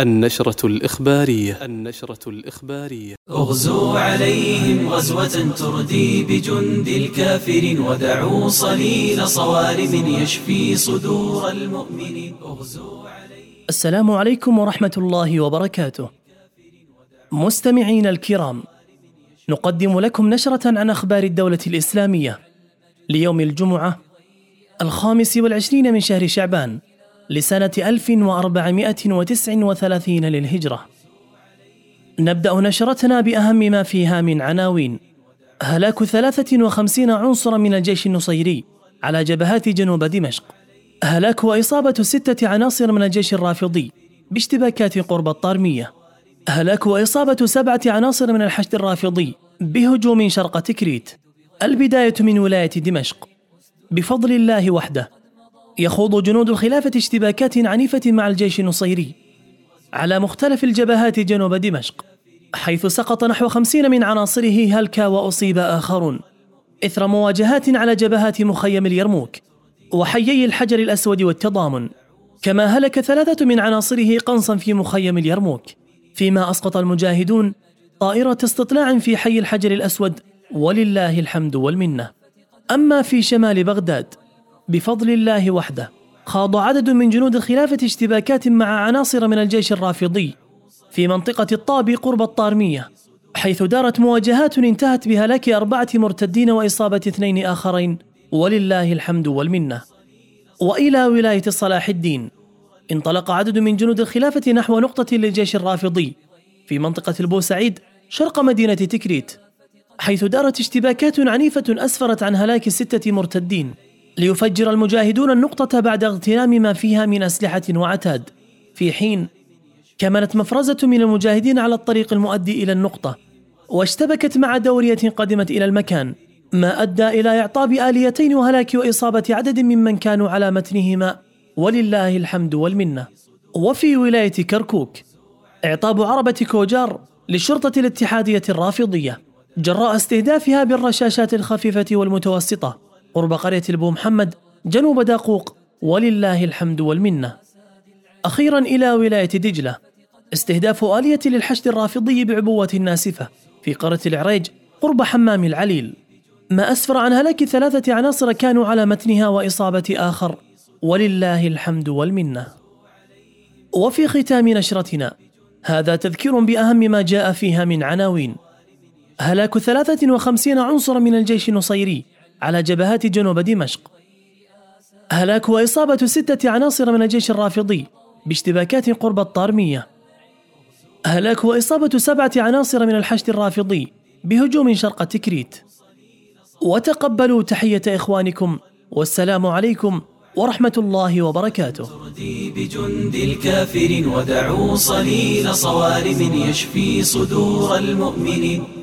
النشرة الإخبارية. النشرة الإخبارية. اغزوا عليهم غزوة تردي بجند الكافر ودعوا صليل صوارم يشفي صدور المؤمنين. اغزوا عليهم. السلام عليكم ورحمة الله وبركاته. مستمعين الكرام، نقدم لكم نشرة عن أخبار الدولة الإسلامية ليوم الجمعة الخامس والعشرين من شهر شعبان. لسنة 1439 للهجرة. نبدأ نشرتنا بأهم ما فيها من عناوين: هلاك 53 عنصرا من الجيش النصيري على جبهات جنوب دمشق. هلاك وإصابة ستة عناصر من الجيش الرافضي باشتباكات قرب الطارمية. هلاك وإصابة سبعة عناصر من الحشد الرافضي بهجوم شرق تكريت. البداية من ولاية دمشق. بفضل الله وحده يخوض جنود الخلافة اشتباكات عنيفة مع الجيش النصيري على مختلف الجبهات جنوب دمشق حيث سقط نحو خمسين من عناصره هلكا وأصيب آخرون. إثر مواجهات على جبهات مخيم اليرموك وحيي الحجر الأسود والتضامن كما هلك ثلاثة من عناصره قنصا في مخيم اليرموك فيما أسقط المجاهدون طائرة استطلاع في حي الحجر الأسود ولله الحمد والمنة. أما في شمال بغداد بفضل الله وحده. خاض عدد من جنود الخلافة اشتباكات مع عناصر من الجيش الرافضي في منطقة الطابي قرب الطارمية حيث دارت مواجهات انتهت بهلاك أربعة مرتدين وإصابة اثنين آخرين. ولله الحمد والمنة. وإلى ولاية صلاح الدين. انطلق عدد من جنود الخلافة نحو نقطة للجيش الرافضي في منطقة البوسعيد شرق مدينة تكريت حيث دارت اشتباكات عنيفة أسفرت عن هلاك ستة مرتدين. ليفجر المجاهدون النقطة بعد اغتنام ما فيها من أسلحة وعتاد. في حين كمنت مفرزة من المجاهدين على الطريق المؤدي إلى النقطة واشتبكت مع دورية قدمت إلى المكان ما أدى إلى إعطاب آليتين وهلاك وإصابة عدد ممن كانوا على متنهما. ولله الحمد والمنة. وفي ولاية كركوك إعطاب عربة كوجار للشرطة الاتحادية الرافضية جراء استهدافها بالرشاشات الخفيفة والمتوسطة. قرب قرية البو محمد جنوب داقوق ولله الحمد والمنة. أخيرا إلى ولاية دجلة. استهداف آلية للحشد الرافضي بعبوة ناسفة. في قرية العريج قرب حمام العليل. ما أسفر عن هلاك ثلاثة عناصر كانوا على متنها وإصابة آخر. ولله الحمد والمنة. وفي ختام نشرتنا هذا تذكير بأهم ما جاء فيها من عناوين. هلاك 53 عنصرا من الجيش النصيري. على جبهات جنوب دمشق. هلاك وإصابة ستة عناصر من الجيش الرافضي باشتباكات قرب الطارمية. هلاك وإصابة سبعة عناصر من الحشد الرافضي بهجوم شرق تكريت. وتقبلوا تحية إخوانكم والسلام عليكم ورحمة الله وبركاته. بجند الكافر ودعوا صليل صوارم يشفي صدور المؤمنين.